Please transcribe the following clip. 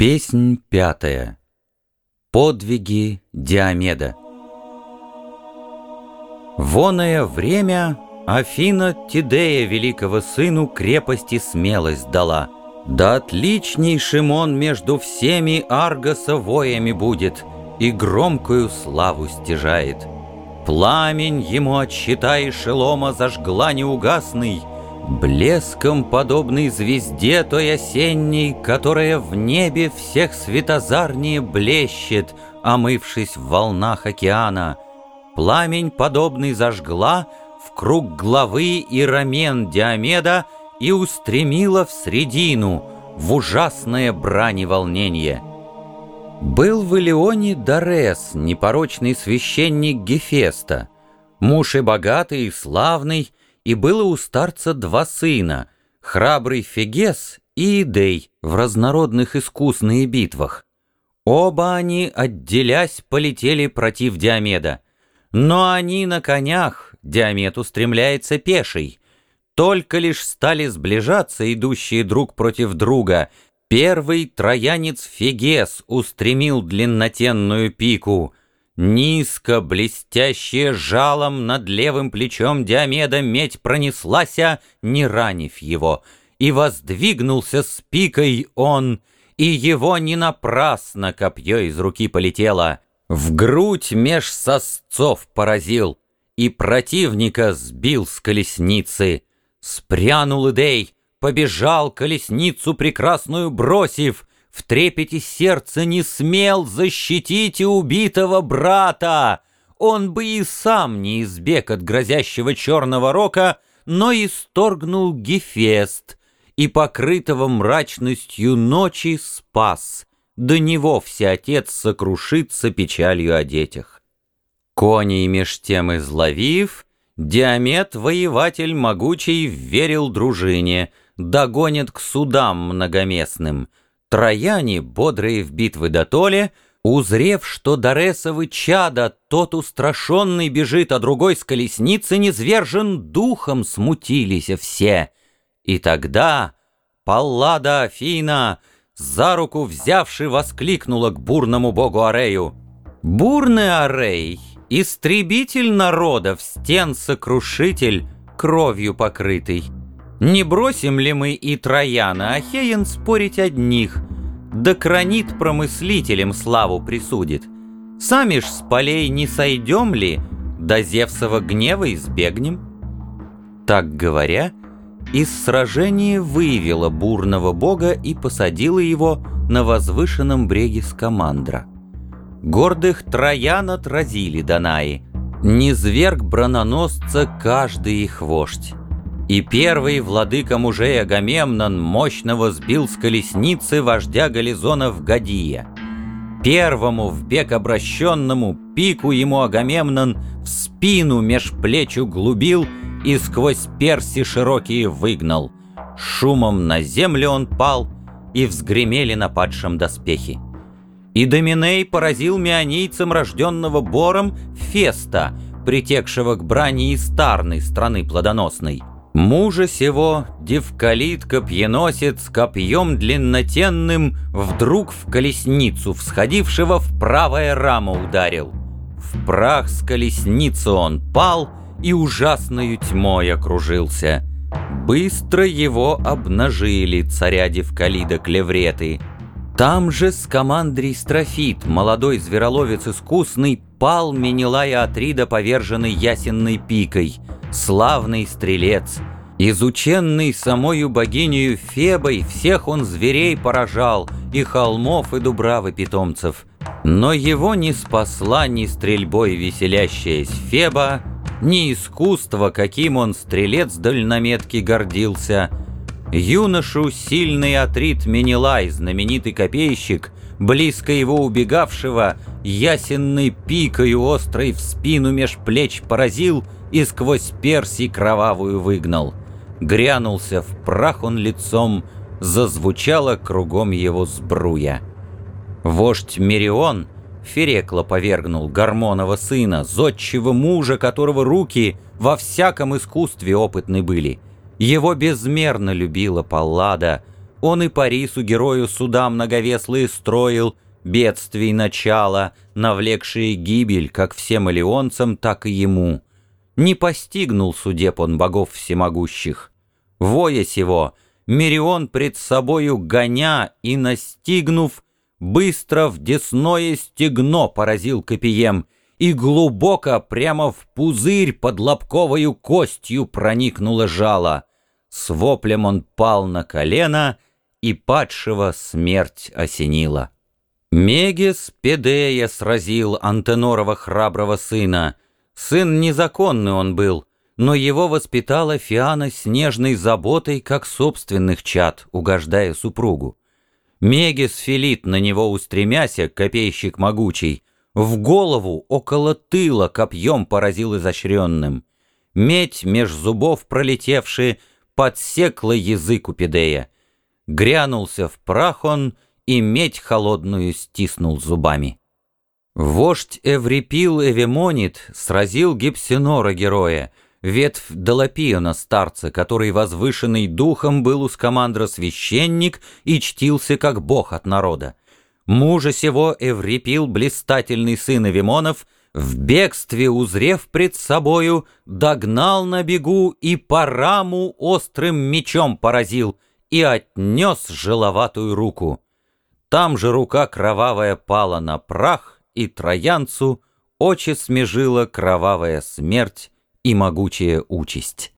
Песнь пятая. Подвиги Диомеда. Воное время Афина Тидея великого сыну крепости смелость дала. Да отличнейшим он между всеми Аргоса воями будет И громкую славу стяжает. Пламень ему от щита шелома зажгла неугасный — Блеском подобный звезде той осенней, Которая в небе всех светозарнее блещет, Омывшись в волнах океана. Пламень подобный зажгла в круг главы и рамен Диомеда И устремила в средину, в ужасное брани волнение. Был в Илеоне Дарес, непорочный священник Гефеста, Муж и богатый, и славный, и было у старца два сына, храбрый Фегес и Идей в разнородных искусные битвах. Оба они, отделясь, полетели против Диомеда. Но они на конях, Диомед устремляется пеший. Только лишь стали сближаться идущие друг против друга. Первый троянец Фегес устремил длиннотенную пику — Низко, блестящее жалом над левым плечом Диомеда медь пронеслася, не ранив его, и воздвигнулся с пикой он, и его не напрасно копье из руки полетело, в грудь меж сосцов поразил, и противника сбил с колесницы. Спрянул Идей, побежал колесницу прекрасную бросив, в трепете сердца не смел защитить и убитого брата. Он бы и сам не избег от грозящего черного рока, но исторгнул Гефест и покрытого мрачностью ночи спас. До него всеотец сокрушится печалью о детях. Коней меж тем изловив, Диамет, воеватель могучий, верил дружине, догонит к судам многоместным — Трояне, бодрые в битвы до толи, узрев, что Доресовы чада, тот устрашенный бежит, а другой с колесницы низвержен духом смутились все. И тогда Паллада Афина, за руку взявши, воскликнула к бурному богу Арею. «Бурный Арей, истребитель народов, стен сокрушитель, кровью покрытый». Не бросим ли мы и Трояна, Ахеен спорить одних, да кранит промыслителям славу присудит. Сами ж с полей не сойдем ли, до Зевсова гнева избегнем? Так говоря, из сражения вывела бурного бога и посадила его на возвышенном бреге Скамандра. Гордых Троян отразили Данаи, низверг брононосца каждый их вождь. И первый владыка мужей Агамемнон мощного сбил с колесницы вождя Гализонов Гадия. Первому в бег обращенному пику ему Агамемнон в спину меж плеч углубил и сквозь перси широкие выгнал. Шумом на землю он пал, и взгремели на падшем доспехи. И Доминей поразил мионийцам рожденного Бором Феста, притекшего к брани из Тарной страны плодоносной. Мужа сего девкалит копьеносец копьем длиннотенным Вдруг в колесницу всходившего в правое рамо ударил. В прах с колесницы он пал и ужасною тьмой окружился. Быстро его обнажили царя девкалида клевреты. Там же с командрий Строфит, молодой звероловец искусный, Пал Менелая Атрида, поверженный ясенной пикой — славный стрелец. Изученный самою богинею Фебой, всех он зверей поражал, и холмов, и дубравы питомцев. Но его не спасла ни стрельбой веселящаяся Феба, ни искусство, каким он стрелец дальнометки гордился. Юношу сильный Атрит Менелай, знаменитый копейщик, близко его убегавшего, ясенной пикою острой в спину меж плеч поразил — и сквозь перси кровавую выгнал. Грянулся в прах он лицом, зазвучало кругом его сбруя. Вождь Мерион Ферекла повергнул Гармонова сына, зодчего мужа, которого руки во всяком искусстве опытны были. Его безмерно любила Паллада, Он и Парису герою суда многовеслые строил, бедствий начало, навлекшие гибель как всем алионцам, так и ему. Не постигнул судеб он богов всемогущих. Воя сего, Мирион пред собою гоня и, настигнув, быстро в десное стегно поразил копием и глубоко прямо в пузырь под лобковою костью проникнуло жало. С воплем он пал на колено, и падшего смерть осенила. Мегис Педея сразил Антенорова храброго сына. Сын незаконный он был, но его воспитала Фиана с нежной заботой, как собственных чад, угождая супругу. Мегис Филит, на него устремяся, копейщик могучий, в голову около тыла копьем поразил изощренным. Медь меж зубов пролетевшие подсекла язык у Педея. Грянулся в прах он — и медь холодную стиснул зубами. Вождь Эврипил Эвемонит сразил Гипсинора героя, ветвь Долопиона старца, который возвышенный духом был у скамандра священник и чтился как бог от народа. Мужа сего Эврипил, блистательный сын Эвемонов, в бегстве узрев пред собою, догнал на бегу и по раму острым мечом поразил и отнес жиловатую руку. Там же рука кровавая пала на прах, и троянцу очи смежила кровавая смерть и могучая участь.